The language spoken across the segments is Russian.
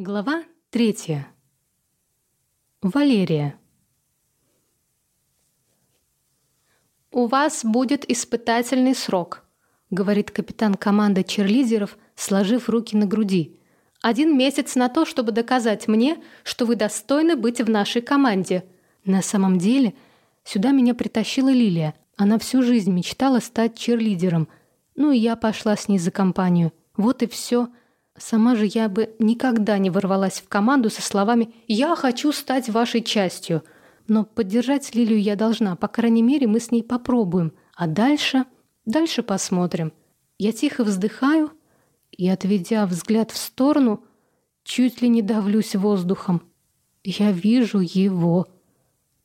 Глава третья. Валерия. «У вас будет испытательный срок», — говорит капитан команды черлидеров, сложив руки на груди. «Один месяц на то, чтобы доказать мне, что вы достойны быть в нашей команде. На самом деле, сюда меня притащила Лилия. Она всю жизнь мечтала стать черлидером. Ну и я пошла с ней за компанию. Вот и все. Сама же я бы никогда не ворвалась в команду со словами «Я хочу стать вашей частью». Но поддержать Лилию я должна, по крайней мере, мы с ней попробуем. А дальше... Дальше посмотрим. Я тихо вздыхаю и, отведя взгляд в сторону, чуть ли не давлюсь воздухом. Я вижу его.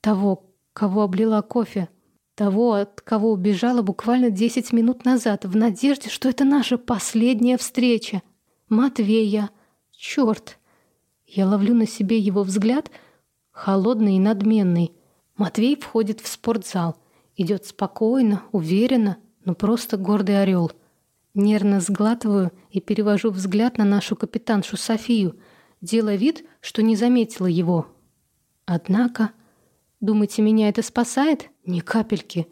Того, кого облила кофе. Того, от кого убежала буквально 10 минут назад, в надежде, что это наша последняя встреча. Матвея. Черт! Я ловлю на себе его взгляд, холодный и надменный. Матвей входит в спортзал. Идет спокойно, уверенно, но просто гордый орел. Нервно сглатываю и перевожу взгляд на нашу капитаншу Софию, делая вид, что не заметила его. Однако, думаете, меня это спасает? Ни капельки.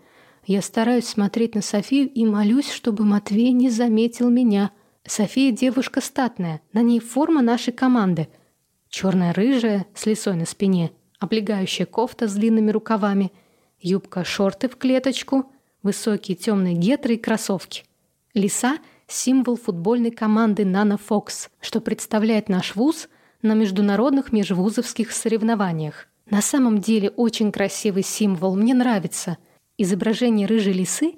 Я стараюсь смотреть на Софию и молюсь, чтобы Матвей не заметил меня — София девушка статная, на ней форма нашей команды. Черная-рыжая, с лисой на спине, облегающая кофта с длинными рукавами, юбка-шорты в клеточку, высокие темные гетры и кроссовки. Лиса — символ футбольной команды «Нано Фокс», что представляет наш вуз на международных межвузовских соревнованиях. На самом деле очень красивый символ, мне нравится. Изображение рыжей лисы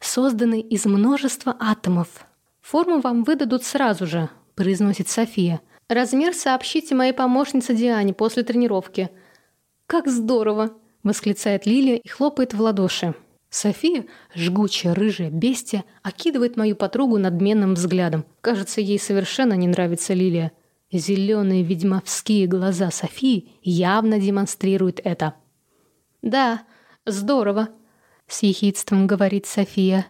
созданы из множества атомов, «Форму вам выдадут сразу же», – произносит София. «Размер сообщите моей помощнице Диане после тренировки». «Как здорово!» – восклицает Лилия и хлопает в ладоши. София, жгучая, рыжая, бестия, окидывает мою подругу надменным взглядом. Кажется, ей совершенно не нравится Лилия. Зеленые ведьмовские глаза Софии явно демонстрируют это. «Да, здорово», — с ехидством говорит София.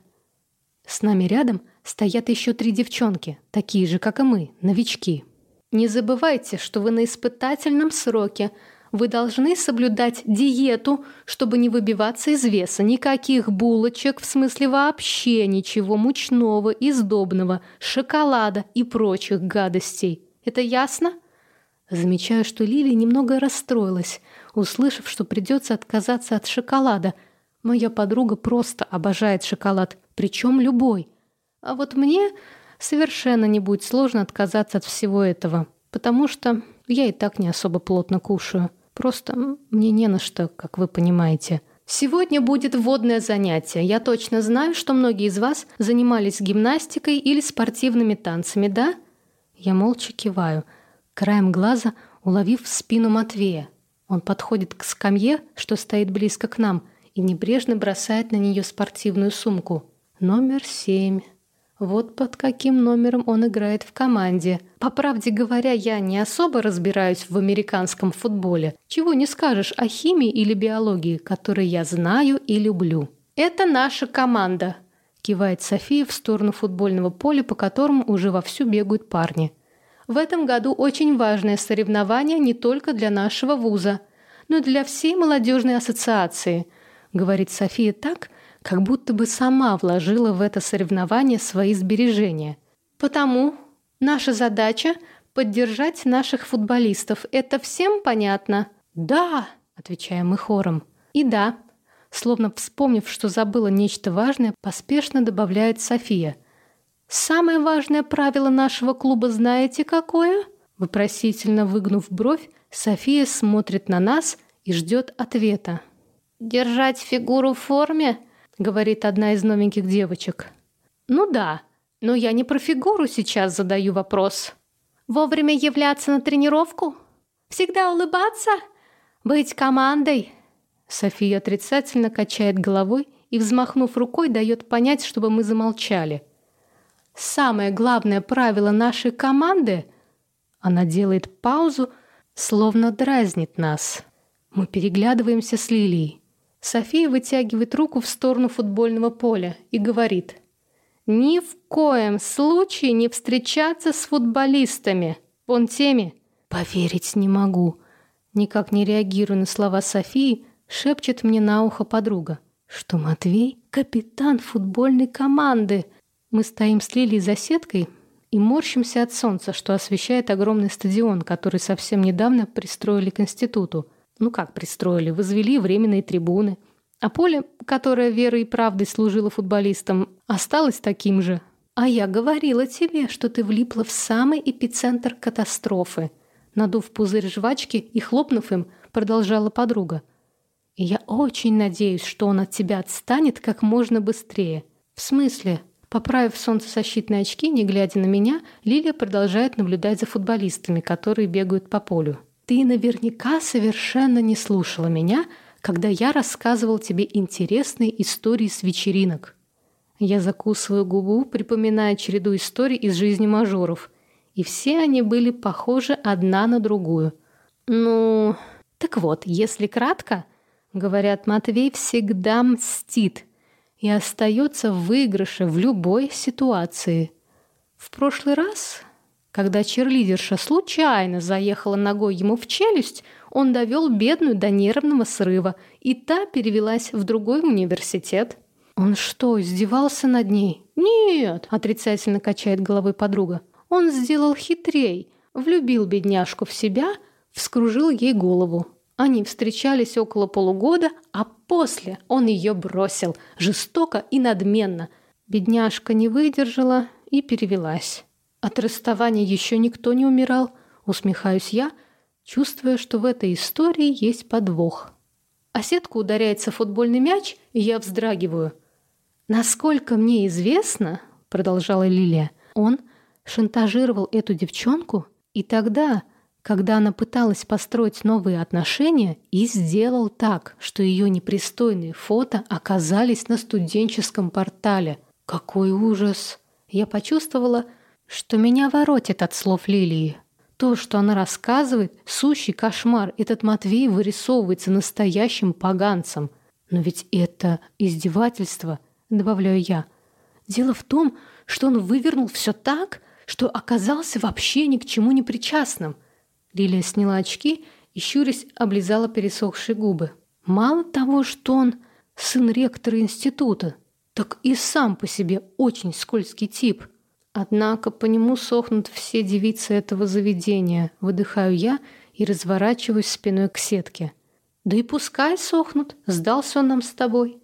С нами рядом — стоят еще три девчонки, такие же, как и мы, новички. Не забывайте, что вы на испытательном сроке. Вы должны соблюдать диету, чтобы не выбиваться из веса. Никаких булочек, в смысле вообще ничего мучного и сдобного, шоколада и прочих гадостей. Это ясно? Замечаю, что Лилия немного расстроилась, услышав, что придется отказаться от шоколада. Моя подруга просто обожает шоколад, причем любой – а вот мне совершенно не будет сложно отказаться от всего этого, потому что я и так не особо плотно кушаю. Просто мне не на что, как вы понимаете. Сегодня будет вводное занятие. Я точно знаю, что многие из вас занимались гимнастикой или спортивными танцами, да? Я молча киваю, краем глаза уловив спину Матвея. Он подходит к скамье, что стоит близко к нам, и небрежно бросает на нее спортивную сумку. Номер семь. Вот под каким номером он играет в команде. По правде говоря, я не особо разбираюсь в американском футболе. Чего не скажешь о химии или биологии, которые я знаю и люблю. Это наша команда, кивает София в сторону футбольного поля, по которому уже вовсю бегают парни. В этом году очень важное соревнование не только для нашего вуза, но и для всей молодежной ассоциации, говорит София так, как будто бы сама вложила в это соревнование свои сбережения. Потому наша задача — поддержать наших футболистов. Это всем понятно? «Да», — отвечаем мы хором. «И да», словно вспомнив, что забыла нечто важное, поспешно добавляет София. «Самое важное правило нашего клуба знаете какое?» Вопросительно выгнув бровь, София смотрит на нас и ждет ответа. «Держать фигуру в форме?» — говорит одна из новеньких девочек. «Ну да, но я не про фигуру сейчас задаю вопрос. Вовремя являться на тренировку? Всегда улыбаться? Быть командой?» София отрицательно качает головой и, взмахнув рукой, дает понять, чтобы мы замолчали. «Самое главное правило нашей команды...» Она делает паузу, словно дразнит нас. Мы переглядываемся с Лилией. София вытягивает руку в сторону футбольного поля и говорит. «Ни в коем случае не встречаться с футболистами. Вон теми, Поверить не могу. Никак не реагируя на слова Софии, шепчет мне на ухо подруга, что Матвей — капитан футбольной команды. Мы стоим с Лилией за сеткой и морщимся от солнца, что освещает огромный стадион, который совсем недавно пристроили к институту. Ну как пристроили? Возвели временные трибуны. А поле, которое верой и правдой служило футболистам, осталось таким же. А я говорила тебе, что ты влипла в самый эпицентр катастрофы. Надув пузырь жвачки и хлопнув им, продолжала подруга. И я очень надеюсь, что он от тебя отстанет как можно быстрее. В смысле? Поправив солнцезащитные очки, не глядя на меня, Лилия продолжает наблюдать за футболистами, которые бегают по полю. Ты наверняка совершенно не слушала меня, когда я рассказывал тебе интересные истории с вечеринок. Я закусываю губу, припоминая череду историй из жизни мажоров. И все они были похожи одна на другую. Ну, так вот, если кратко, говорят, Матвей всегда мстит и остается в выигрыше в любой ситуации. В прошлый раз, когда черлидерша случайно заехала ногой ему в челюсть, он довел бедную до нервного срыва, и та перевелась в другой университет. «Он что, издевался над ней?» «Нет», — отрицательно качает головой подруга. «Он сделал хитрей, влюбил бедняжку в себя, вскружил ей голову. Они встречались около полугода, а после он ее бросил, жестоко и надменно. Бедняжка не выдержала и перевелась. От расставания еще никто не умирал, усмехаюсь я, чувствуя, что в этой истории есть подвох. А сетку ударяется футбольный мяч, и я вздрагиваю — «Насколько мне известно, — продолжала Лилия, — он шантажировал эту девчонку и тогда, когда она пыталась построить новые отношения, и сделал так, что ее непристойные фото оказались на студенческом портале. Какой ужас! Я почувствовала, что меня воротит от слов Лилии. То, что она рассказывает, сущий кошмар. Этот Матвей вырисовывается настоящим поганцем. Но ведь это издевательство — добавляю я. Дело в том, что он вывернул все так, что оказался вообще ни к чему не причастным. Лилия сняла очки и, щурясь, облизала пересохшие губы. Мало того, что он сын ректора института, так и сам по себе очень скользкий тип. Однако по нему сохнут все девицы этого заведения, выдыхаю я и разворачиваюсь спиной к сетке. Да и пускай сохнут, сдался он нам с тобой.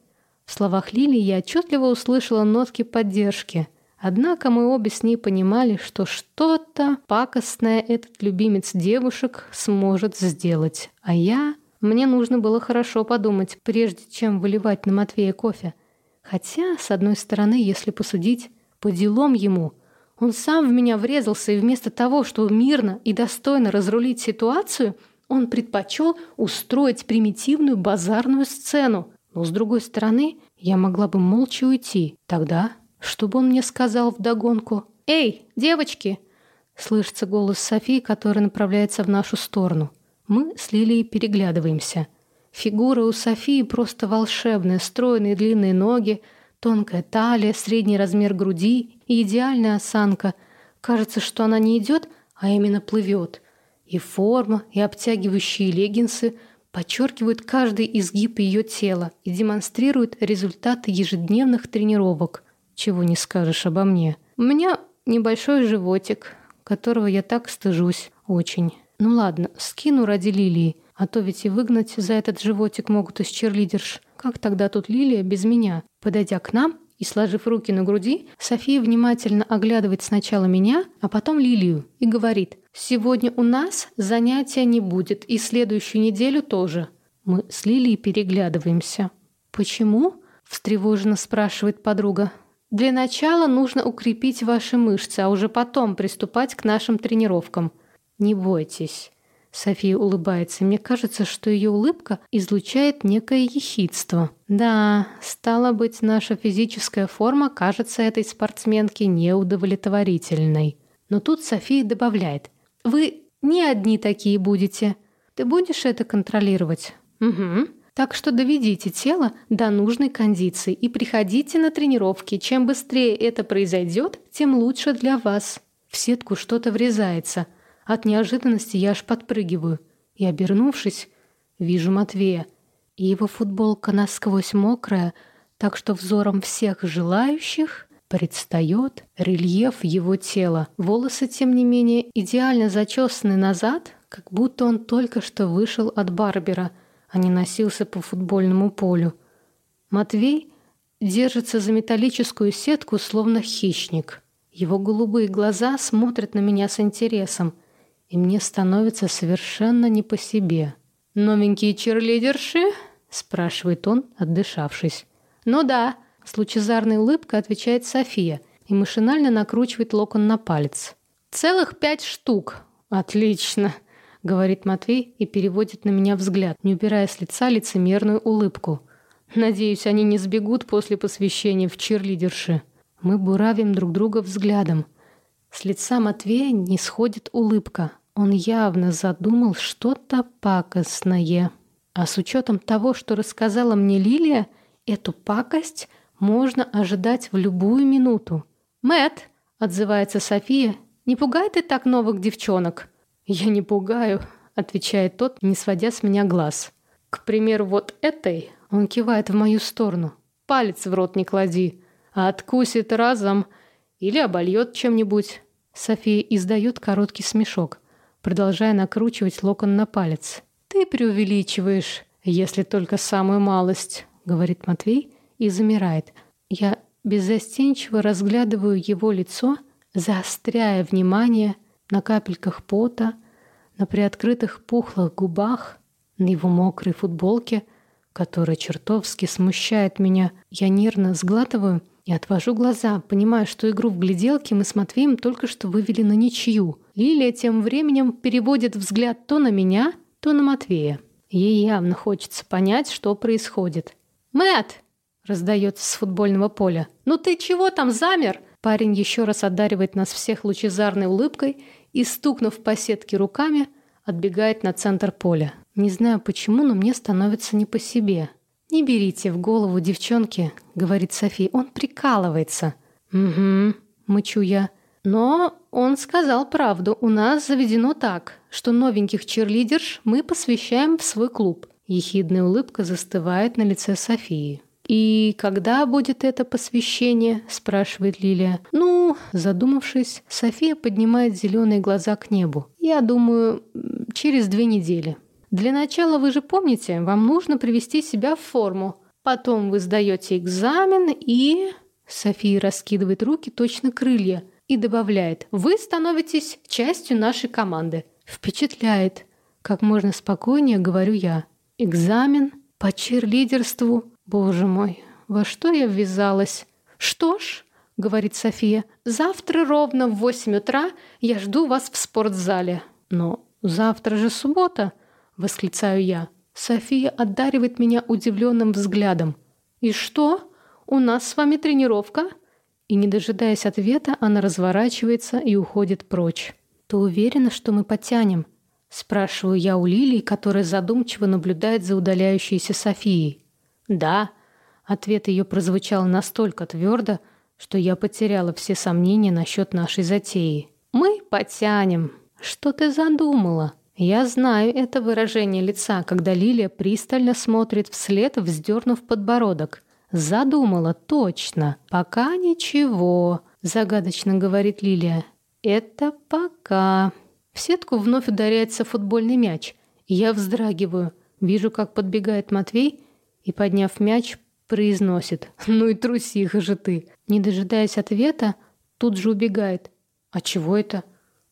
В словах Лили я отчетливо услышала нотки поддержки. Однако мы обе с ней понимали, что что-то пакостное этот любимец девушек сможет сделать. А я... Мне нужно было хорошо подумать, прежде чем выливать на Матвея кофе. Хотя, с одной стороны, если посудить, по делам ему. Он сам в меня врезался, и вместо того, чтобы мирно и достойно разрулить ситуацию, он предпочел устроить примитивную базарную сцену. Но с другой стороны, я могла бы молча уйти. Тогда, чтобы он мне сказал вдогонку «Эй, девочки!» Слышится голос Софии, который направляется в нашу сторону. Мы с Лилией переглядываемся. Фигура у Софии просто волшебная, стройные длинные ноги, тонкая талия, средний размер груди и идеальная осанка. Кажется, что она не идет, а именно плывет. И форма, и обтягивающие леггинсы – подчеркивают каждый изгиб ее тела и демонстрируют результаты ежедневных тренировок. Чего не скажешь обо мне. У меня небольшой животик, которого я так стыжусь очень. Ну ладно, скину ради Лилии, а то ведь и выгнать за этот животик могут из черлидерш. Как тогда тут Лилия без меня? Подойдя к нам и сложив руки на груди, София внимательно оглядывает сначала меня, а потом Лилию и говорит Сегодня у нас занятия не будет, и следующую неделю тоже. Мы с Лилией переглядываемся. Почему? встревоженно спрашивает подруга. Для начала нужно укрепить ваши мышцы, а уже потом приступать к нашим тренировкам. Не бойтесь. София улыбается. Мне кажется, что ее улыбка излучает некое ехидство. Да, стало быть, наша физическая форма кажется этой спортсменке неудовлетворительной. Но тут София добавляет: вы не одни такие будете. Ты будешь это контролировать? Угу. Так что доведите тело до нужной кондиции и приходите на тренировки. Чем быстрее это произойдет, тем лучше для вас. В сетку что-то врезается. От неожиданности я аж подпрыгиваю. И, обернувшись, вижу Матвея. И его футболка насквозь мокрая, так что взором всех желающих предстает рельеф его тела. Волосы, тем не менее, идеально зачесаны назад, как будто он только что вышел от барбера, а не носился по футбольному полю. Матвей держится за металлическую сетку, словно хищник. Его голубые глаза смотрят на меня с интересом, и мне становится совершенно не по себе. «Новенькие черлидерши?» — спрашивает он, отдышавшись. «Ну да», — с лучезарной улыбкой отвечает София и машинально накручивает локон на палец. «Целых пять штук. Отлично», — говорит Матвей и переводит на меня взгляд, не убирая с лица лицемерную улыбку. «Надеюсь, они не сбегут после посвящения в черлидерши». Мы буравим друг друга взглядом. С лица Матвея не сходит улыбка. Он явно задумал что-то пакостное. А с учетом того, что рассказала мне Лилия, эту пакость можно ожидать в любую минуту. Мэт, отзывается София, не пугай ты так новых девчонок. Я не пугаю, отвечает тот, не сводя с меня глаз. К примеру, вот этой, он кивает в мою сторону. Палец в рот не клади а откусит разом или обольет чем-нибудь. София издает короткий смешок, продолжая накручивать локон на палец. «Ты преувеличиваешь, если только самую малость», — говорит Матвей и замирает. Я беззастенчиво разглядываю его лицо, заостряя внимание на капельках пота, на приоткрытых пухлых губах, на его мокрой футболке, которая чертовски смущает меня. Я нервно сглатываю и отвожу глаза, понимая, что игру в гляделки мы с Матвеем только что вывели на ничью. Лилия тем временем переводит взгляд то на меня, то на Матвея. Ей явно хочется понять, что происходит. Мэт! раздается с футбольного поля. «Ну ты чего там замер?» Парень еще раз одаривает нас всех лучезарной улыбкой и, стукнув по сетке руками, отбегает на центр поля. Не знаю почему, но мне становится не по себе. «Не берите в голову, девчонки», — говорит София. «Он прикалывается». «Угу», — мычу я. «Но он сказал правду. У нас заведено так, что новеньких черлидерш мы посвящаем в свой клуб». Ехидная улыбка застывает на лице Софии. «И когда будет это посвящение?» – спрашивает Лилия. «Ну, задумавшись, София поднимает зеленые глаза к небу. Я думаю, через две недели». Для начала, вы же помните, вам нужно привести себя в форму. Потом вы сдаете экзамен и... София раскидывает руки, точно крылья, и добавляет, вы становитесь частью нашей команды. Впечатляет. Как можно спокойнее говорю я. Экзамен по черлидерству. Боже мой, во что я ввязалась? Что ж, говорит София, завтра ровно в восемь утра я жду вас в спортзале. Но завтра же суббота, восклицаю я. София одаривает меня удивленным взглядом. «И что? У нас с вами тренировка?» И, не дожидаясь ответа, она разворачивается и уходит прочь. «Ты уверена, что мы потянем?» Спрашиваю я у Лилии, которая задумчиво наблюдает за удаляющейся Софией. «Да». Ответ ее прозвучал настолько твердо, что я потеряла все сомнения насчет нашей затеи. «Мы потянем. Что ты задумала?» Я знаю это выражение лица, когда Лилия пристально смотрит вслед, вздернув подбородок. Задумала точно. Пока ничего, загадочно говорит Лилия. Это пока. В сетку вновь ударяется футбольный мяч. Я вздрагиваю. Вижу, как подбегает Матвей и, подняв мяч, произносит. «Ну и трусиха же ты!» Не дожидаясь ответа, тут же убегает. «А чего это?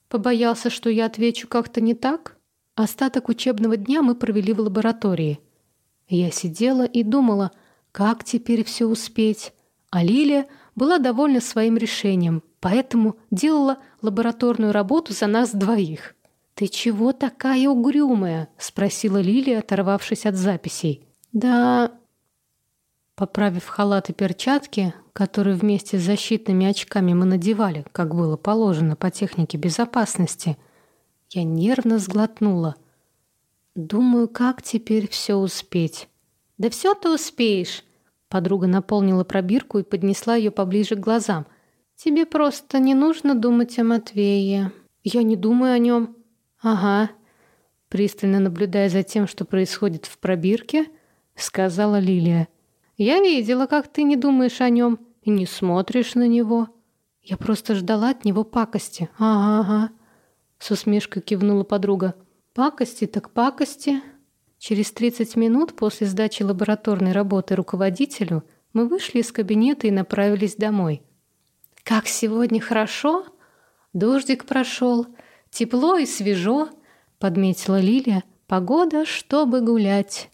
Побоялся, что я отвечу как-то не так?» Остаток учебного дня мы провели в лаборатории. Я сидела и думала, как теперь все успеть. А Лилия была довольна своим решением, поэтому делала лабораторную работу за нас двоих. «Ты чего такая угрюмая?» — спросила Лилия, оторвавшись от записей. «Да...» Поправив халат и перчатки, которые вместе с защитными очками мы надевали, как было положено по технике безопасности — я нервно сглотнула. Думаю, как теперь все успеть? Да все ты успеешь. Подруга наполнила пробирку и поднесла ее поближе к глазам. Тебе просто не нужно думать о Матвее. Я не думаю о нем. Ага. Пристально наблюдая за тем, что происходит в пробирке, сказала Лилия. Я видела, как ты не думаешь о нем и не смотришь на него. Я просто ждала от него пакости. Ага, ага. С усмешкой кивнула подруга. Пакости так пакости. Через 30 минут после сдачи лабораторной работы руководителю мы вышли из кабинета и направились домой. Как сегодня хорошо! Дождик прошел, тепло и свежо, подметила Лилия. Погода, чтобы гулять.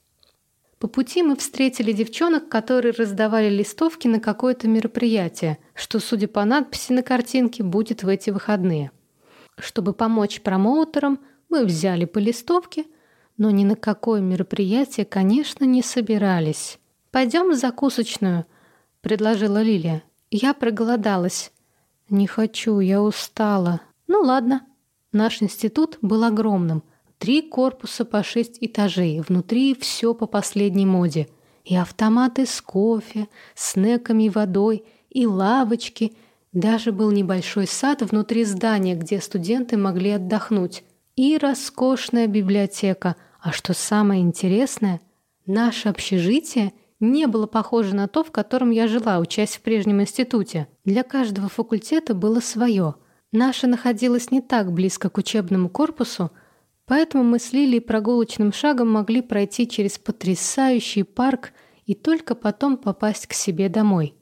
По пути мы встретили девчонок, которые раздавали листовки на какое-то мероприятие, что, судя по надписи на картинке, будет в эти выходные. Чтобы помочь промоутерам, мы взяли по листовке, но ни на какое мероприятие, конечно, не собирались. «Пойдем в закусочную», — предложила Лилия. «Я проголодалась». «Не хочу, я устала». «Ну ладно». Наш институт был огромным. Три корпуса по шесть этажей. Внутри все по последней моде. И автоматы с кофе, снеками и водой, и лавочки. Даже был небольшой сад внутри здания, где студенты могли отдохнуть. И роскошная библиотека. А что самое интересное, наше общежитие — не было похоже на то, в котором я жила, учась в прежнем институте. Для каждого факультета было свое. Наше находилось не так близко к учебному корпусу, поэтому мы с Лилией прогулочным шагом могли пройти через потрясающий парк и только потом попасть к себе домой.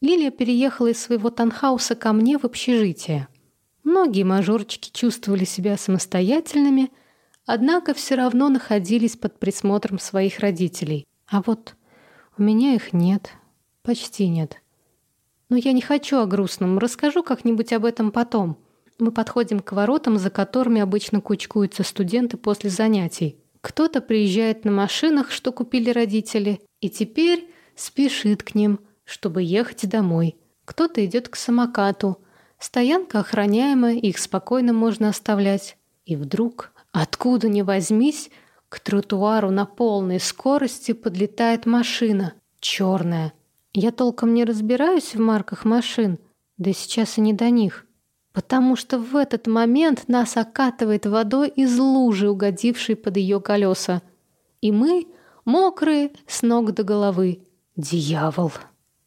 Лилия переехала из своего танхауса ко мне в общежитие. Многие мажорчики чувствовали себя самостоятельными, однако все равно находились под присмотром своих родителей. А вот у меня их нет. Почти нет. Но я не хочу о грустном. Расскажу как-нибудь об этом потом. Мы подходим к воротам, за которыми обычно кучкуются студенты после занятий. Кто-то приезжает на машинах, что купили родители, и теперь спешит к ним, чтобы ехать домой. Кто-то идет к самокату. Стоянка охраняемая, их спокойно можно оставлять. И вдруг, откуда ни возьмись, к тротуару на полной скорости подлетает машина. Черная. Я толком не разбираюсь в марках машин, да сейчас и не до них. Потому что в этот момент нас окатывает водой из лужи, угодившей под ее колеса. И мы, мокрые, с ног до головы. Дьявол!